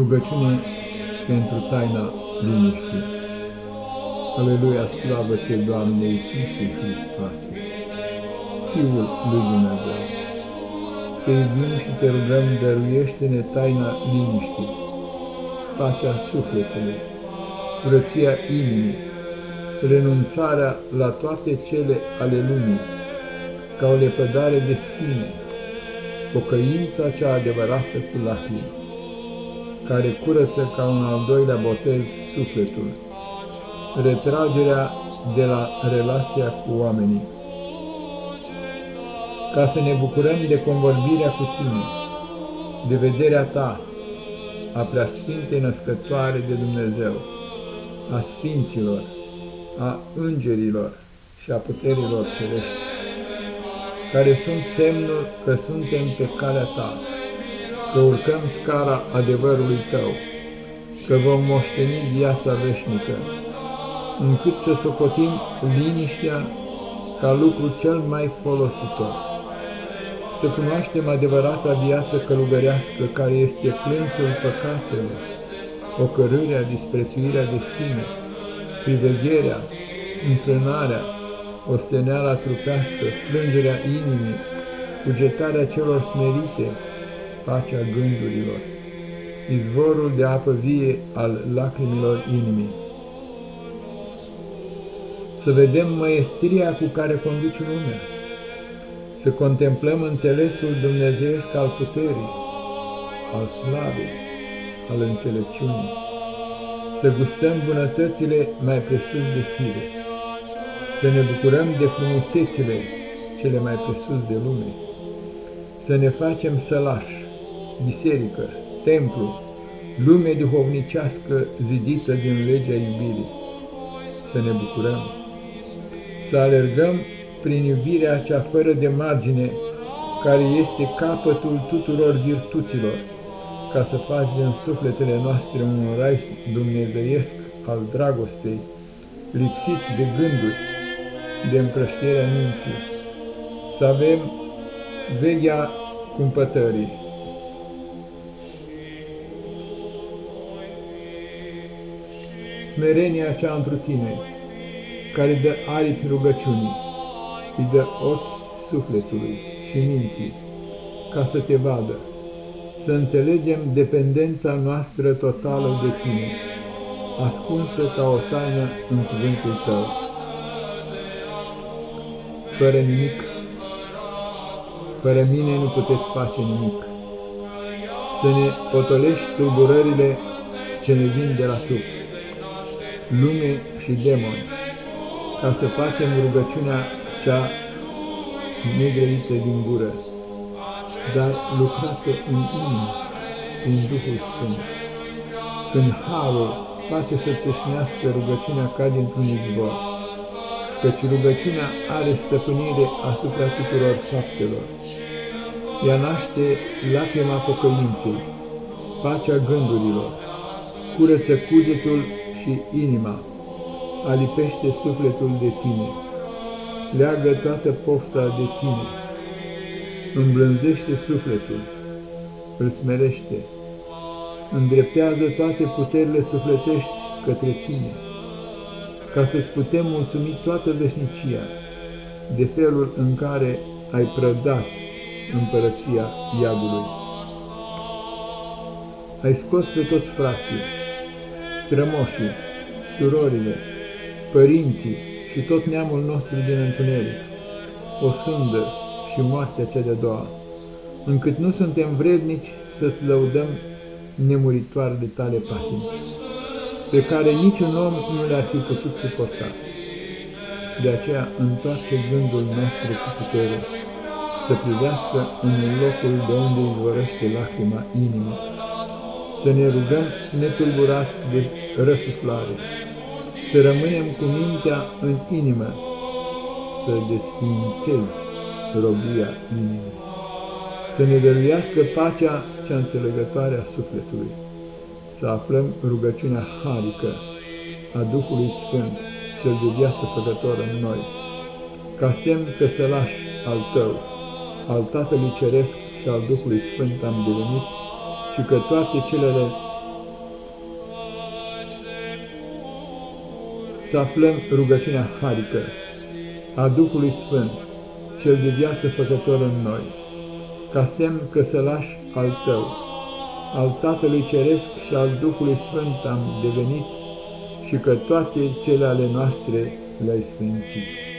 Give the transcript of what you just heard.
Rugăciune pentru taina liniștii. Aleluia, slavă ție, Doamne Iisuse Hristoase, Fiul lui Dumnezeu. Te iubim și te rugăm, dăruiește-ne taina liniștii, pacea sufletului, curăția inimii, renunțarea la toate cele ale lumii, ca o lepădare de sine, pocăința cea adevărată cu lacrimi care curăță ca un al doilea botez sufletul, retragerea de la relația cu oamenii, ca să ne bucurăm de convorbirea cu Tine, de vederea Ta, a Preasfintei Născătoare de Dumnezeu, a Sfinților, a Îngerilor și a puterilor cerești, care sunt semnul că suntem pe calea Ta că urcăm scara adevărului Tău, că vom moșteni viața veșnică, încât să socotim liniștea ca lucru cel mai folositor. Să cunoaștem adevărata viață călugărească care este plânsul păcatelor, ocărârea, disprețuirea de sine, privegherea, înfrânarea, osteneala trupească, plângerea inimii, cugetarea celor smerite, pacea gândurilor, izvorul de apă vie al lacrimilor inimii. Să vedem măestria cu care conduci lumea, să contemplăm înțelesul dumnezeiesc al puterii, al slavei, al înțelepciunii, să gustăm bunătățile mai presus de fire, să ne bucurăm de frumusețile cele mai presus de lume, să ne facem sălași, biserică, templu, lume duhovnicească zidită din legea iubirii. Să ne bucurăm, să alergăm prin iubirea cea fără de margine, care este capătul tuturor virtuților, ca să faci din sufletele noastre un rai dumnezeiesc al dragostei, lipsit de gânduri, de împrăștierea minții, să avem vechea cumpătării, smerenia cea întru tine, care dă aripi rugăciunii, îi dă ochi sufletului și minții, ca să te vadă, să înțelegem dependența noastră totală de tine, ascunsă ca o taină în cuvântul tău. Fără nimic, fără mine nu puteți face nimic. Să ne potolești tulburările ce ne vin de la trup lume și demoni, ca să facem rugăciunea cea negrăită din gură, dar lucrată în inimă, prin Duhul Sfânt. Când Harul face să țâșnească rugăciunea ca dintr-un izvor, căci rugăciunea are stăpânire asupra tuturor faptelor. Ea naște lacrima pocăinței, pacea gândurilor, curăță cugetul și inima, alipește sufletul de tine, leagă toată pofta de tine, îmblânzește sufletul, îl smerește, îndreptează toate puterile sufletești către tine, ca să-ți putem mulțumi toată veșnicia de felul în care ai prădat împărăția iadului. Ai scos pe toți frații, strămoșii, surorile, părinții și tot neamul nostru din întuneric, o sândă și moartea cea de-a doua, încât nu suntem vrednici să-ți lăudăm nemuritoarele tale patimi, pe care niciun om nu le-ar fi putut suporta. De aceea întoarce gândul nostru cu putere, să privească în locul de unde izvorăște lacrima inimii, să ne rugăm netulburați de răsuflare, să rămânem cu mintea în inimă, să desfințezi robia inimii, să ne dăruiască pacea cea înțelegătoare a sufletului, să aflăm rugăciunea harică a Duhului Sfânt, cel de viață făcător în noi, ca semn că lași al Tău, al Tatălui Ceresc și al Duhului Sfânt am devenit, și că toate celele să aflăm rugăciunea harică a Duhului Sfânt, cel de viață făcător în noi, ca semn că sălaș al Tău, al Tatălui Ceresc și al Duhului Sfânt am devenit și că toate cele ale noastre le-ai sfințit.